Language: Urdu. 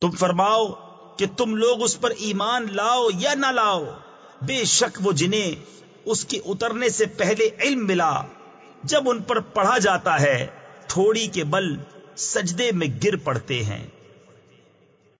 تم فرماؤ کہ تم لوگ اس پر ایمان لاؤ یا نہ لاؤ؟ بے شک وہ جنہیں اس کے اترنے سے پہلے علم ملا، جب ان پر پڑھا جاتا ہے، تھوڑی کے بل سجدے میں گر پڑتے ہیں۔